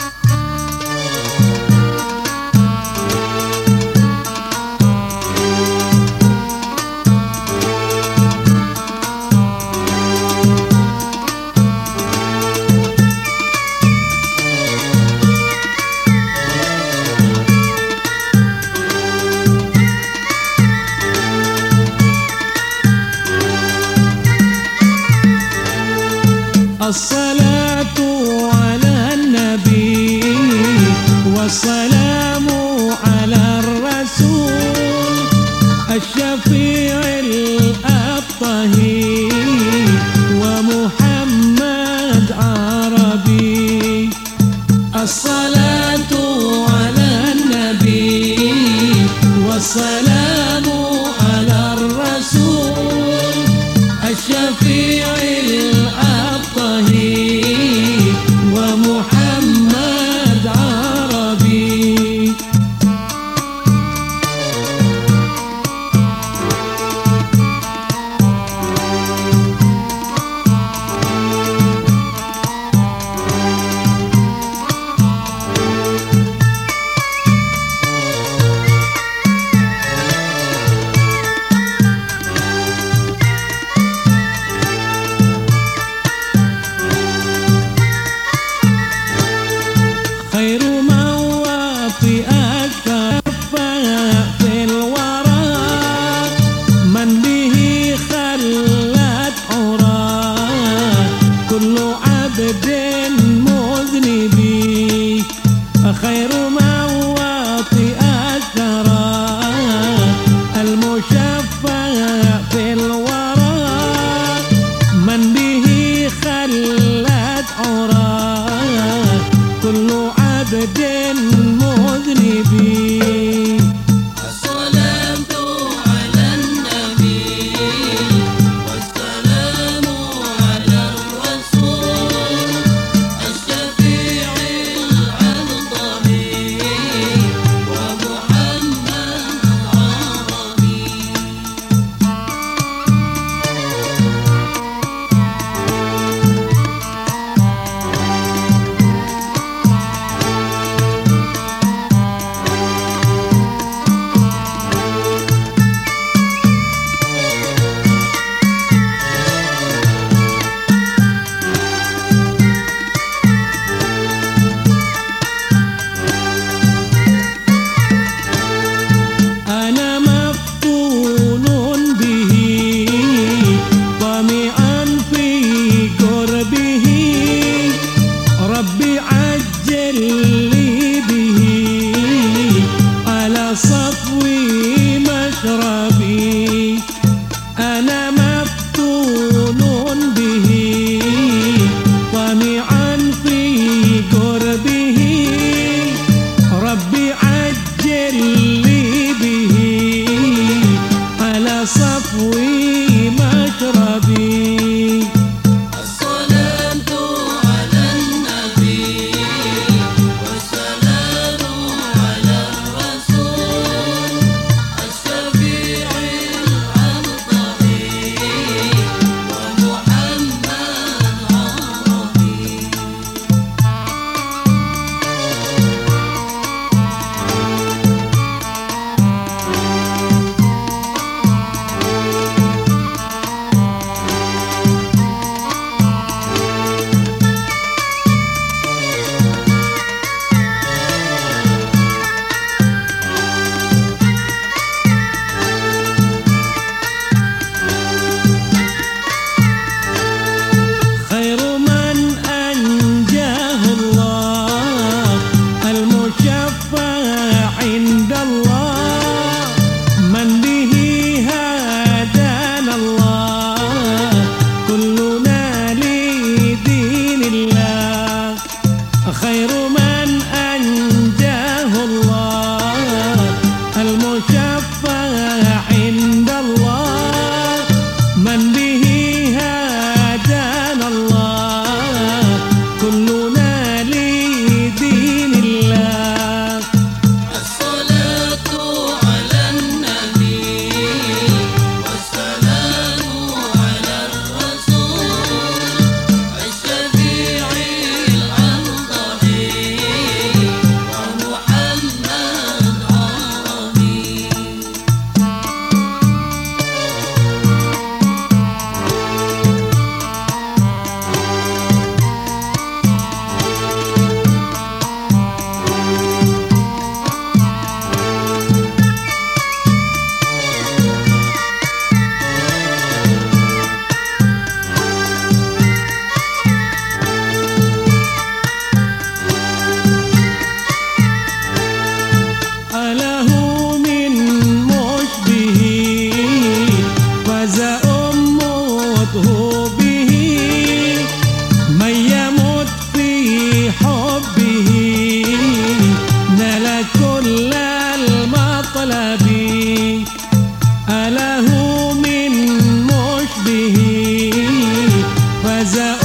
a Assalamu love. كل عبد مذنب. خير مواطئ الثرى المشفع في الورى. من به خلت عرى. كل عبد तेरी الله As